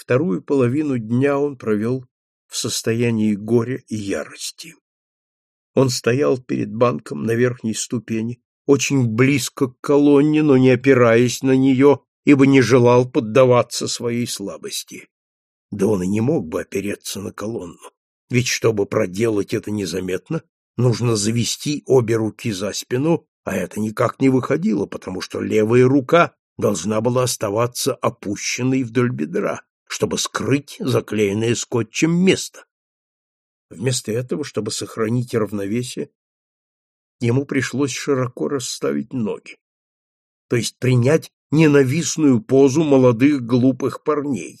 Вторую половину дня он провел в состоянии горя и ярости. Он стоял перед банком на верхней ступени, очень близко к колонне, но не опираясь на нее, ибо не желал поддаваться своей слабости. Да он и не мог бы опереться на колонну, ведь чтобы проделать это незаметно, нужно завести обе руки за спину, а это никак не выходило, потому что левая рука должна была оставаться опущенной вдоль бедра чтобы скрыть заклеенное скотчем место. Вместо этого, чтобы сохранить равновесие, ему пришлось широко расставить ноги, то есть принять ненавистную позу молодых глупых парней.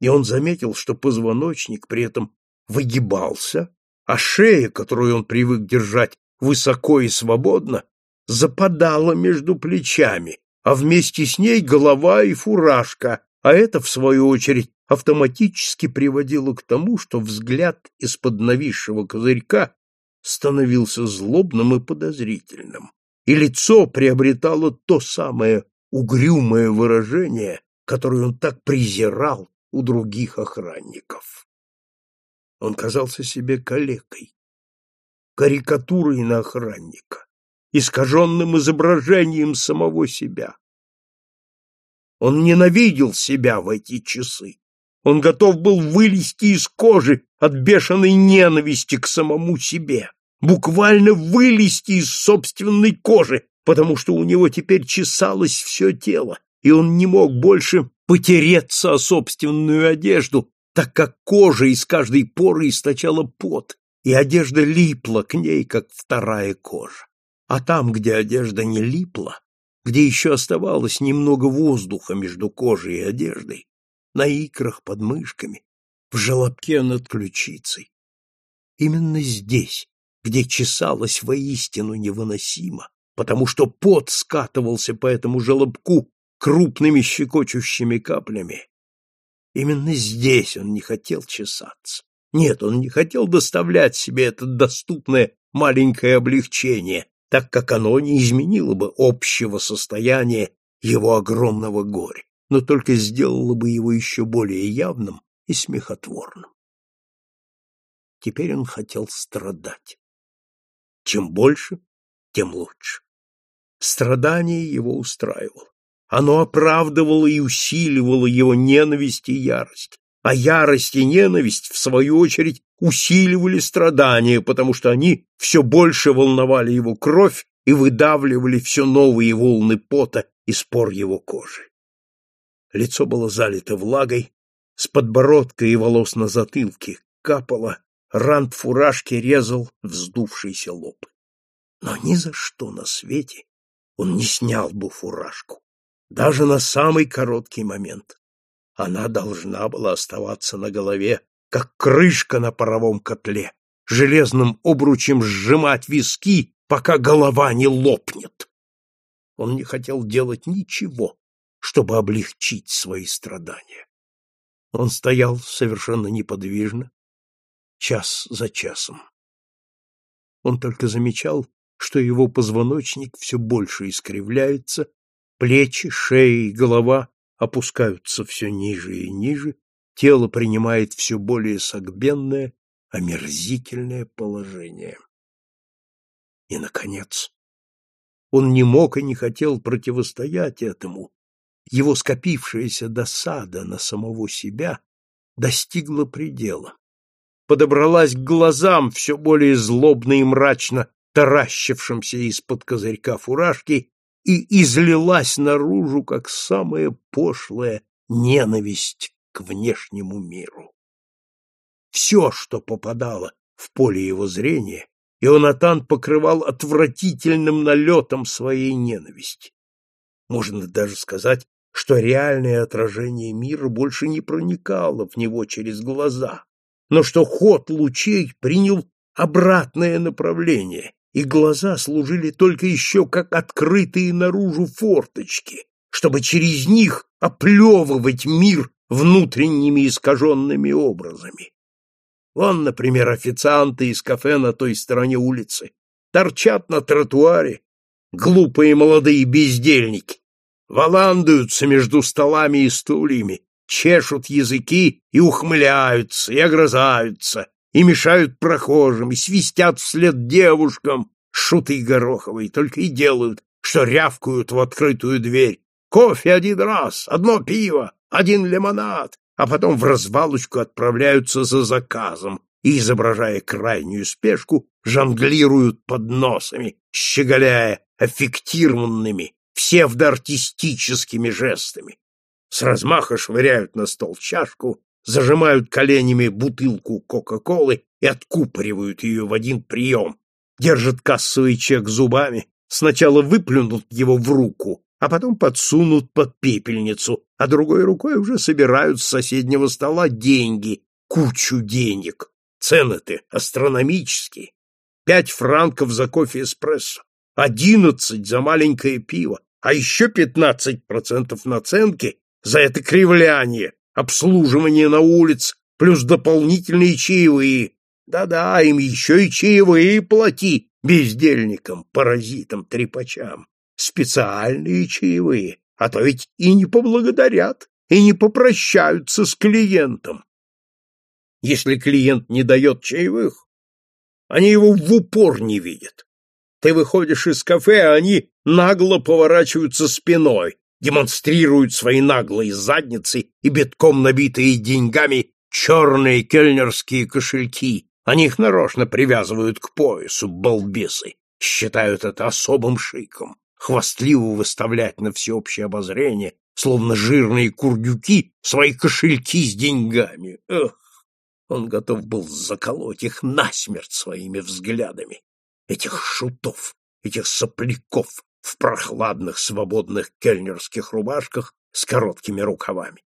И он заметил, что позвоночник при этом выгибался, а шея, которую он привык держать высоко и свободно, западала между плечами, а вместе с ней голова и фуражка, а это, в свою очередь, автоматически приводило к тому, что взгляд из-под нависшего козырька становился злобным и подозрительным, и лицо приобретало то самое угрюмое выражение, которое он так презирал у других охранников. Он казался себе калекой, карикатурой на охранника, искаженным изображением самого себя, он ненавидел себя в эти часы. Он готов был вылезти из кожи от бешеной ненависти к самому себе, буквально вылезти из собственной кожи, потому что у него теперь чесалось все тело, и он не мог больше потереться о собственную одежду, так как кожа из каждой поры источала пот, и одежда липла к ней, как вторая кожа. А там, где одежда не липла, где еще оставалось немного воздуха между кожей и одеждой, на икрах под мышками, в желобке над ключицей. Именно здесь, где чесалось воистину невыносимо, потому что пот скатывался по этому желобку крупными щекочущими каплями. Именно здесь он не хотел чесаться. Нет, он не хотел доставлять себе это доступное маленькое облегчение, так как оно не изменило бы общего состояния его огромного горя, но только сделало бы его еще более явным и смехотворным. Теперь он хотел страдать. Чем больше, тем лучше. Страдание его устраивало. Оно оправдывало и усиливало его ненависть и ярость. А ярость и ненависть, в свою очередь, усиливали страдания, потому что они все больше волновали его кровь и выдавливали все новые волны пота из пор его кожи. Лицо было залито влагой, с подбородка и волос на затылке капало, рант фуражки резал вздувшийся лоб. Но ни за что на свете он не снял бы фуражку, даже на самый короткий момент. Она должна была оставаться на голове как крышка на паровом котле, железным обручем сжимать виски, пока голова не лопнет. Он не хотел делать ничего, чтобы облегчить свои страдания. Он стоял совершенно неподвижно, час за часом. Он только замечал, что его позвоночник все больше искривляется, плечи, шея и голова опускаются все ниже и ниже, тело принимает все более согбенное, омерзительное положение. И, наконец, он не мог и не хотел противостоять этому. Его скопившаяся досада на самого себя достигла предела. Подобралась к глазам, все более злобно и мрачно таращившимся из-под козырька фуражки, и излилась наружу, как самая пошлая ненависть к внешнему миру. Все, что попадало в поле его зрения, Ионатан покрывал отвратительным налетом своей ненависти. Можно даже сказать, что реальное отражение мира больше не проникало в него через глаза, но что ход лучей принял обратное направление, и глаза служили только еще как открытые наружу форточки, чтобы через них оплевывать мир внутренними искаженными образами. Вон, например, официанты из кафе на той стороне улицы торчат на тротуаре, глупые молодые бездельники, валандуются между столами и стульями, чешут языки и ухмыляются, и огрызаются, и мешают прохожим, и свистят вслед девушкам, шуты гороховые, только и делают, что рявкают в открытую дверь. Кофе один раз, одно пиво, один лимонад, а потом в развалочку отправляются за заказом и, изображая крайнюю спешку, жонглируют подносами, щеголяя аффектированными, псевдоартистическими жестами. С размаха швыряют на стол чашку, зажимают коленями бутылку Кока-Колы и откупоривают ее в один прием, держат кассовый чек зубами, сначала выплюнут его в руку, а потом подсунут под пепельницу, а другой рукой уже собирают с соседнего стола деньги, кучу денег. Цены-то астрономические. Пять франков за кофе эспрессо, одиннадцать за маленькое пиво, а еще пятнадцать процентов наценки за это кривляние, обслуживание на улице, плюс дополнительные чаевые. Да-да, им еще и чаевые плати, бездельникам, паразитам, трепачам специальные чаевые, а то ведь и не поблагодарят, и не попрощаются с клиентом. Если клиент не дает чаевых, они его в упор не видят. Ты выходишь из кафе, а они нагло поворачиваются спиной, демонстрируют свои наглые задницы и битком набитые деньгами черные кельнерские кошельки. Они их нарочно привязывают к поясу, балбесы, считают это особым шиком хвастливо выставлять на всеобщее обозрение, словно жирные курдюки, свои кошельки с деньгами. Эх! Он готов был заколоть их насмерть своими взглядами. Этих шутов, этих сопляков в прохладных свободных кельнерских рубашках с короткими рукавами.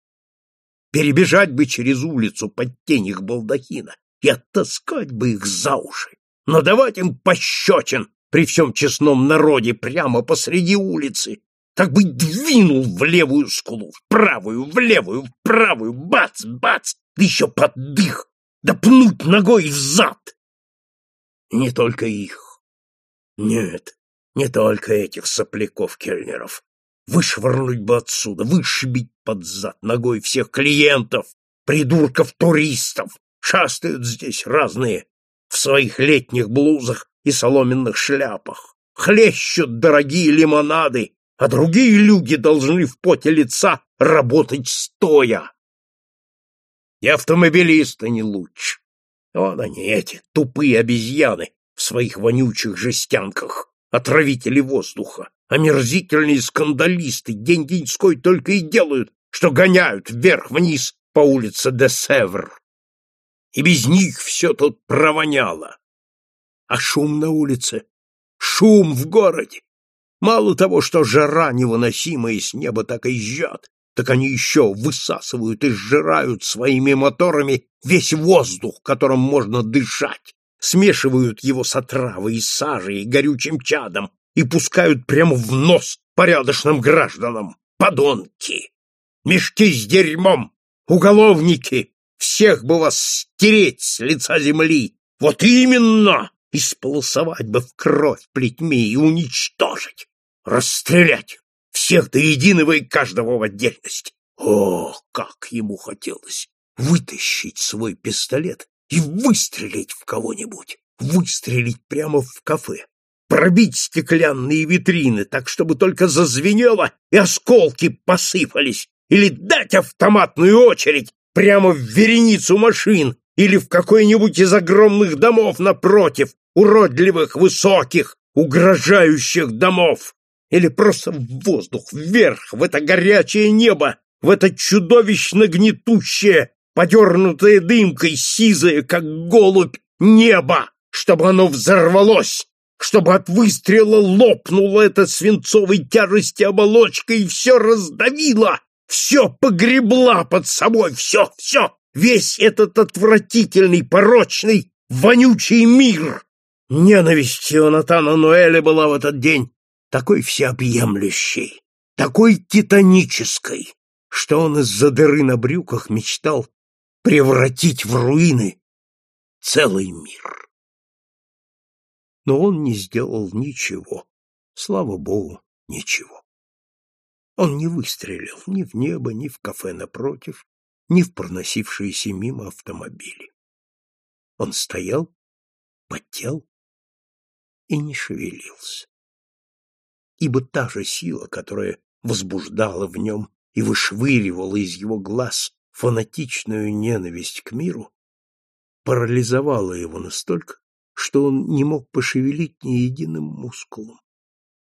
Перебежать бы через улицу под тень их балдахина и оттаскать бы их за уши, надавать им пощечин при всем честном народе, прямо посреди улицы, так бы двинул в левую скулу, в правую, в левую, в правую, бац, бац, да еще под дых, да пнуть ногой в зад. Не только их. Нет, не только этих сопляков-кельнеров. Вышвырнуть бы отсюда, вышибить под зад ногой всех клиентов, придурков-туристов. Шастают здесь разные в своих летних блузах и соломенных шляпах, хлещут дорогие лимонады, а другие люди должны в поте лица работать стоя. И автомобилисты не лучше. Вон они, эти тупые обезьяны в своих вонючих жестянках, отравители воздуха, омерзительные скандалисты, день-деньской только и делают, что гоняют вверх-вниз по улице де Севр. И без них все тут провоняло а шум на улице, шум в городе. Мало того, что жара невыносимая с неба так и жжет, так они еще высасывают и сжирают своими моторами весь воздух, которым можно дышать, смешивают его с отравой и сажей и горючим чадом и пускают прямо в нос порядочным гражданам. Подонки! Мешки с дерьмом! Уголовники! Всех бы вас стереть с лица земли! Вот именно! Исполосовать бы в кровь плетьми и уничтожить, расстрелять всех до единого и каждого в отдельности. О, как ему хотелось вытащить свой пистолет и выстрелить в кого-нибудь, выстрелить прямо в кафе, пробить стеклянные витрины так, чтобы только зазвенело и осколки посыпались, или дать автоматную очередь прямо в вереницу машин, или в какой-нибудь из огромных домов напротив, уродливых, высоких, угрожающих домов, или просто в воздух, вверх, в это горячее небо, в это чудовищно гнетущее, подернутое дымкой, сизое, как голубь, небо, чтобы оно взорвалось, чтобы от выстрела лопнула эта свинцовой тяжести оболочка и все раздавила, все погребла под собой, все, все, весь этот отвратительный, порочный, вонючий мир. Ненависть у Натана Ноэля была в этот день такой всеобъемлющей, такой титанической, что он из-за дыры на брюках мечтал превратить в руины целый мир. Но он не сделал ничего, слава богу, ничего. Он не выстрелил ни в небо, ни в кафе напротив, ни в проносившиеся мимо автомобили. Он стоял, потел и не шевелился. Ибо та же сила, которая возбуждала в нем и вышвыривала из его глаз фанатичную ненависть к миру, парализовала его настолько, что он не мог пошевелить ни единым мускулом,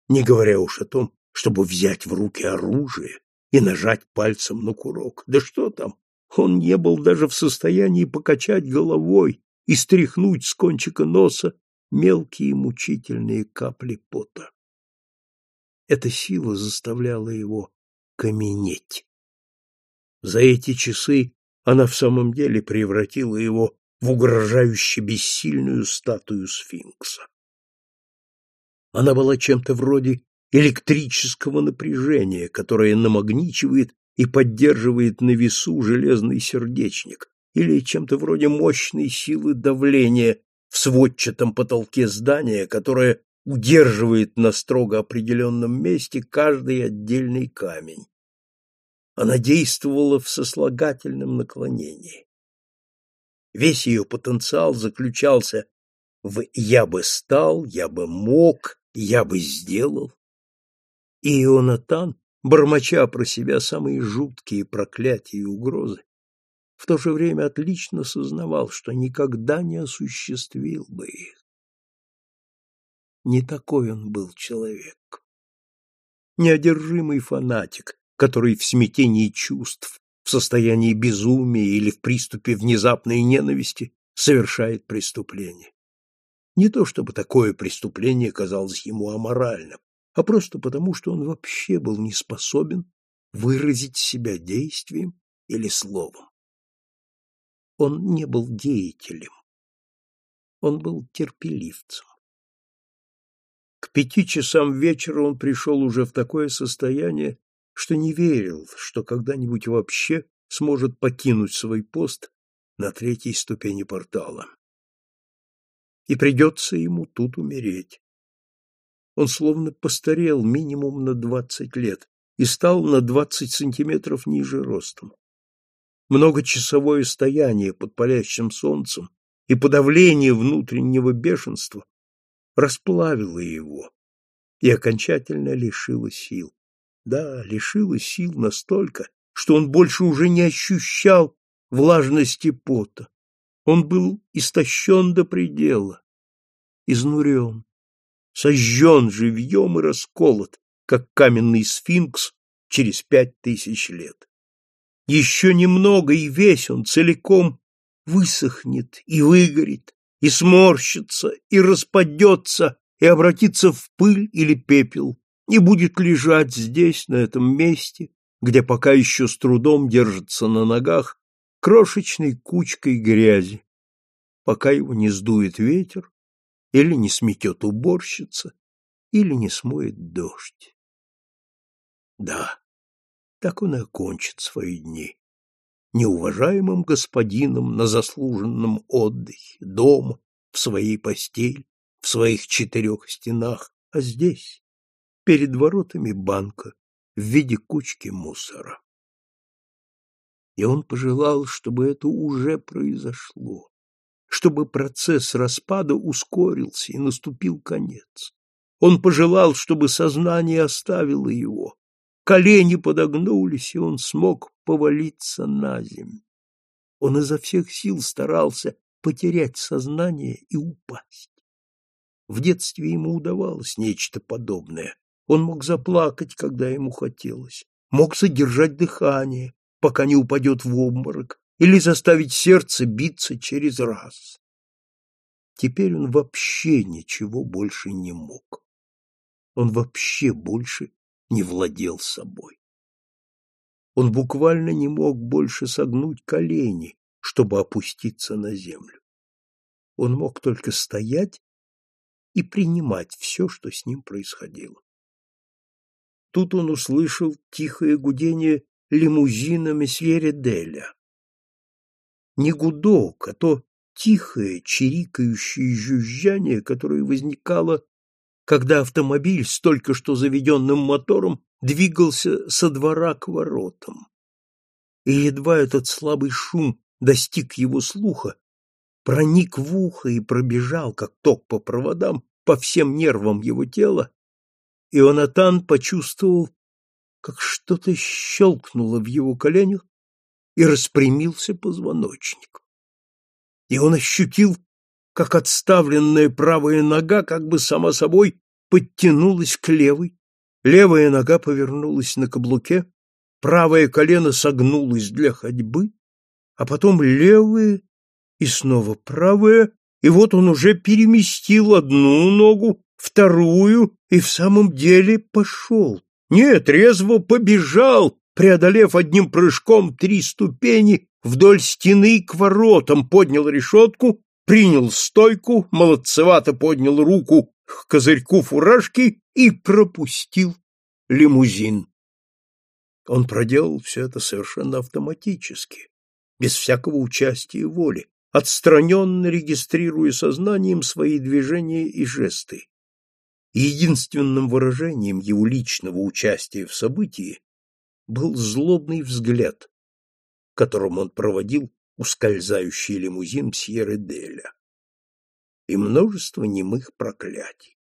не говоря уж о том, чтобы взять в руки оружие и нажать пальцем на курок. Да что там, он не был даже в состоянии покачать головой и стряхнуть с кончика носа мелкие мучительные капли пота. Эта сила заставляла его каменеть. За эти часы она в самом деле превратила его в угрожающе бессильную статую сфинкса. Она была чем-то вроде электрического напряжения, которое намагничивает и поддерживает на весу железный сердечник или чем-то вроде мощной силы давления в сводчатом потолке здания, которое удерживает на строго определенном месте каждый отдельный камень. Она действовала в сослагательном наклонении. Весь ее потенциал заключался в «я бы стал», «я бы мог», «я бы сделал». И Ионатан бормоча про себя самые жуткие проклятия и угрозы, в то же время отлично сознавал, что никогда не осуществил бы их. Не такой он был человек. Неодержимый фанатик, который в смятении чувств, в состоянии безумия или в приступе внезапной ненависти совершает преступление. Не то чтобы такое преступление казалось ему аморальным, а просто потому, что он вообще был не способен выразить себя действием или словом. Он не был деятелем. Он был терпеливцем. К пяти часам вечера он пришел уже в такое состояние, что не верил, что когда-нибудь вообще сможет покинуть свой пост на третьей ступени портала. И придется ему тут умереть. Он словно постарел минимум на двадцать лет и стал на двадцать сантиметров ниже ростом. Многочасовое стояние под палящим солнцем и подавление внутреннего бешенства расплавило его и окончательно лишило сил. Да, лишило сил настолько, что он больше уже не ощущал влажности пота. Он был истощен до предела, изнурен сожжен живьем и расколот, как каменный сфинкс через пять тысяч лет. Еще немного, и весь он целиком высохнет и выгорит, и сморщится, и распадется, и обратится в пыль или пепел, и будет лежать здесь, на этом месте, где пока еще с трудом держится на ногах, крошечной кучкой грязи, пока его не сдует ветер, или не сметет уборщица, или не смоет дождь. Да, так он и окончит свои дни. Неуважаемым господином на заслуженном отдыхе, дом в своей постели, в своих четырех стенах, а здесь, перед воротами банка, в виде кучки мусора. И он пожелал, чтобы это уже произошло, чтобы процесс распада ускорился и наступил конец. Он пожелал, чтобы сознание оставило его. Колени подогнулись, и он смог повалиться на землю. Он изо всех сил старался потерять сознание и упасть. В детстве ему удавалось нечто подобное. Он мог заплакать, когда ему хотелось, мог содержать дыхание, пока не упадет в обморок, или заставить сердце биться через раз. Теперь он вообще ничего больше не мог. Он вообще больше не владел собой. Он буквально не мог больше согнуть колени, чтобы опуститься на землю. Он мог только стоять и принимать все, что с ним происходило. Тут он услышал тихое гудение лимузина месье Ределя не гудок, а то тихое, чирикающее жужжание, которое возникало, когда автомобиль с только что заведенным мотором двигался со двора к воротам. И едва этот слабый шум достиг его слуха, проник в ухо и пробежал, как ток по проводам, по всем нервам его тела, Ионатан почувствовал, как что-то щелкнуло в его коленях, и распрямился позвоночник. И он ощутил, как отставленная правая нога как бы сама собой подтянулась к левой, левая нога повернулась на каблуке, правое колено согнулось для ходьбы, а потом левое и снова правое, и вот он уже переместил одну ногу, вторую и в самом деле пошел. Нет, резво побежал, преодолев одним прыжком три ступени вдоль стены к воротам, поднял решетку, принял стойку, молодцевато поднял руку к козырьку фуражки и пропустил лимузин. Он проделал все это совершенно автоматически, без всякого участия воли, отстраненно регистрируя сознанием свои движения и жесты. Единственным выражением его личного участия в событии был злобный взгляд, которым он проводил ускользающий лимузин Сьерределя и множество немых проклятий.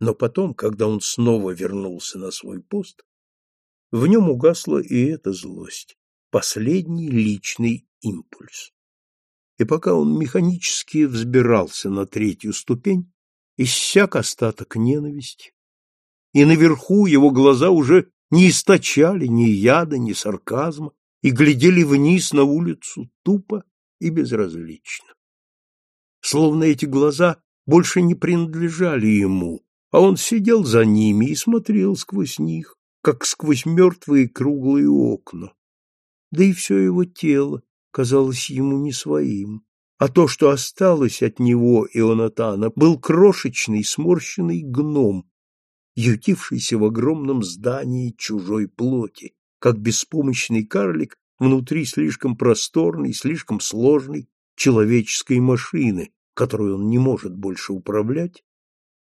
Но потом, когда он снова вернулся на свой пост, в нем угасла и эта злость, последний личный импульс. И пока он механически взбирался на третью ступень, иссяк остаток ненависти, и наверху его глаза уже не источали ни яда, ни сарказма и глядели вниз на улицу тупо и безразлично. Словно эти глаза больше не принадлежали ему, а он сидел за ними и смотрел сквозь них, как сквозь мертвые круглые окна. Да и все его тело казалось ему не своим, а то, что осталось от него, Ионатана, был крошечный сморщенный гном, ютившийся в огромном здании чужой плоти, как беспомощный карлик внутри слишком просторной, слишком сложной человеческой машины, которую он не может больше управлять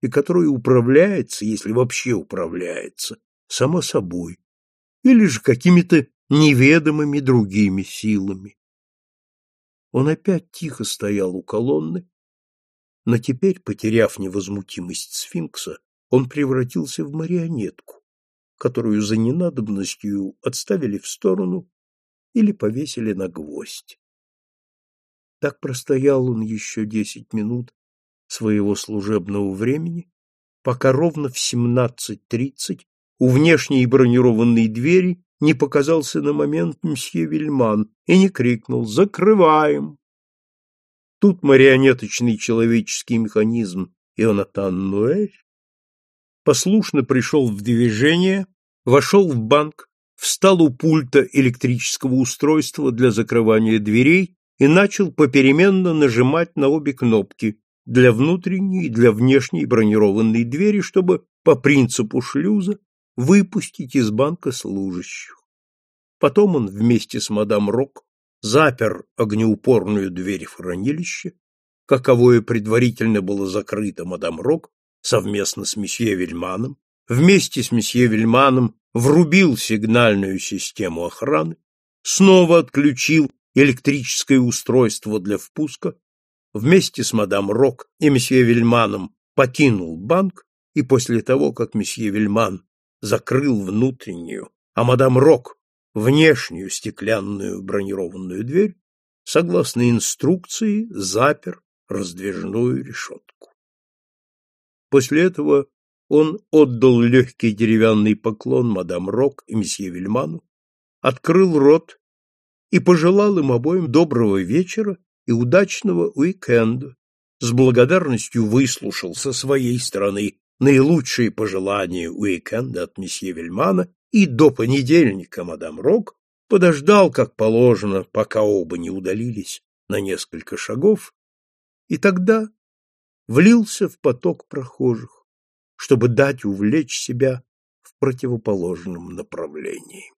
и которая управляется, если вообще управляется, само собой или же какими-то неведомыми другими силами. Он опять тихо стоял у колонны, но теперь, потеряв невозмутимость сфинкса, он превратился в марионетку, которую за ненадобностью отставили в сторону или повесили на гвоздь. Так простоял он еще десять минут своего служебного времени, пока ровно в 17.30 у внешней бронированной двери не показался на момент мсье Вильман и не крикнул «Закрываем!». Тут марионеточный человеческий механизм Ионатан Нуэль послушно пришел в движение, вошел в банк, встал у пульта электрического устройства для закрывания дверей и начал попеременно нажимать на обе кнопки для внутренней и для внешней бронированной двери, чтобы по принципу шлюза выпустить из банка служащих. Потом он вместе с мадам Рок запер огнеупорную дверь в хранилище, каковое предварительно было закрыто мадам Рок совместно с месье Вельманом, вместе с месье Вельманом врубил сигнальную систему охраны, снова отключил электрическое устройство для впуска, вместе с мадам Рок и месье Вельманом покинул банк, и после того, как месье Вельман закрыл внутреннюю, а мадам Рок внешнюю стеклянную бронированную дверь, согласно инструкции, запер раздвижную решетку. После этого он отдал легкий деревянный поклон мадам Рок и месье Вильману, открыл рот и пожелал им обоим доброго вечера и удачного уикенда, с благодарностью выслушал со своей стороны наилучшие пожелания уикенда от месье Вильмана и до понедельника мадам Рок подождал, как положено, пока оба не удалились на несколько шагов, и тогда влился в поток прохожих, чтобы дать увлечь себя в противоположном направлении.